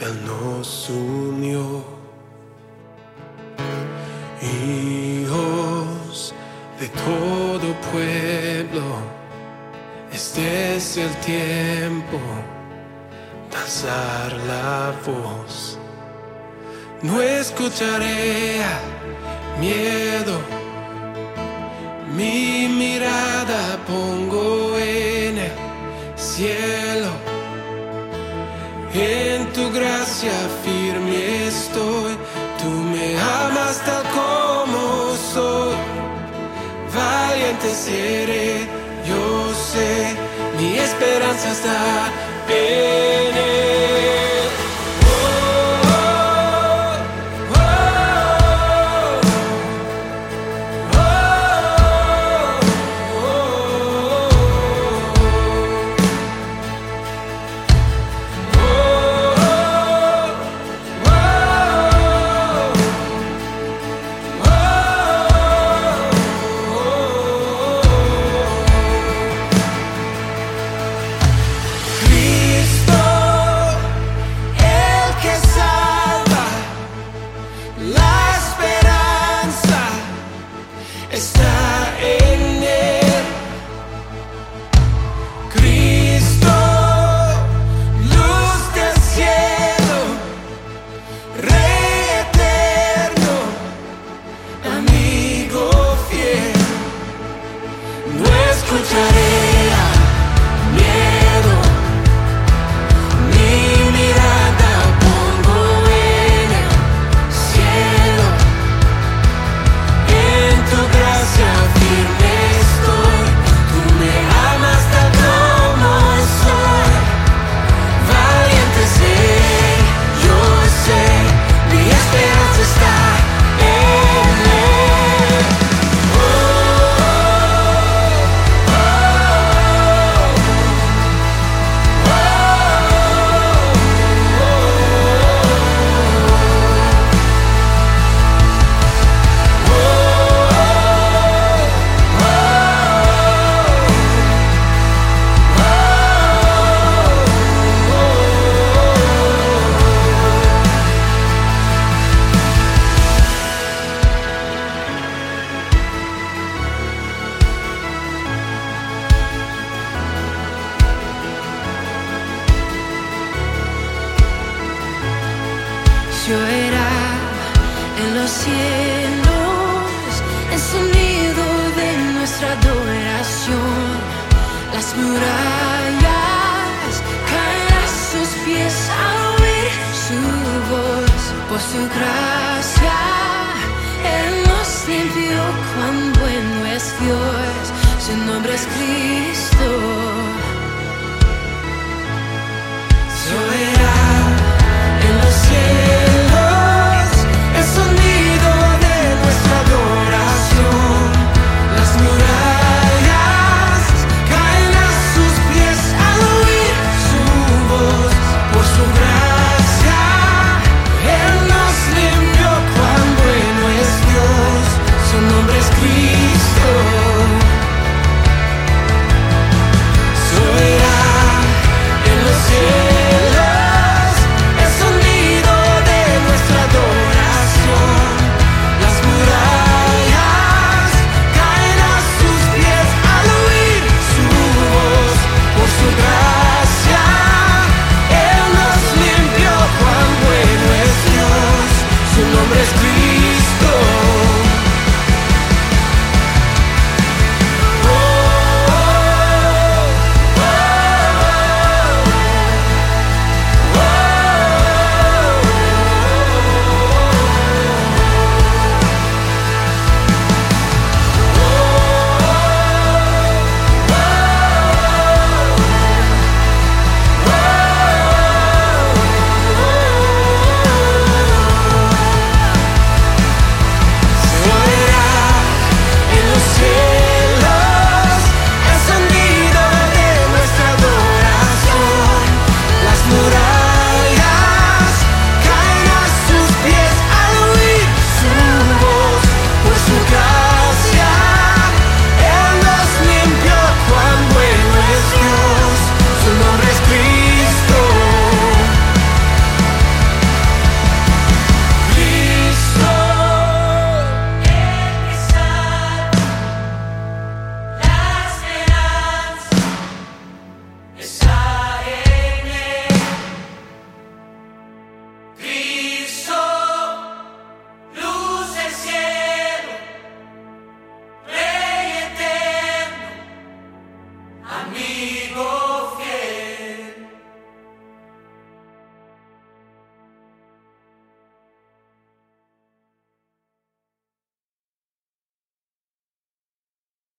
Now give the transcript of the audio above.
Él nos unió. Hijos de todo pueblo, este es el tiempo de alzar la voz. No escucharé miedo, mi mirada pongo en el cielo. Tu gracia firme estoy, tú me amas tal como soy. Valiente seré, yo sé, mi esperanza está en está en cielos el sonido de nuestra adoración. Las murallas caen a sus pies al oír su voz. Por su gracia, Él nos limpió. Cuán bueno es Dios, su nombre es Cristo.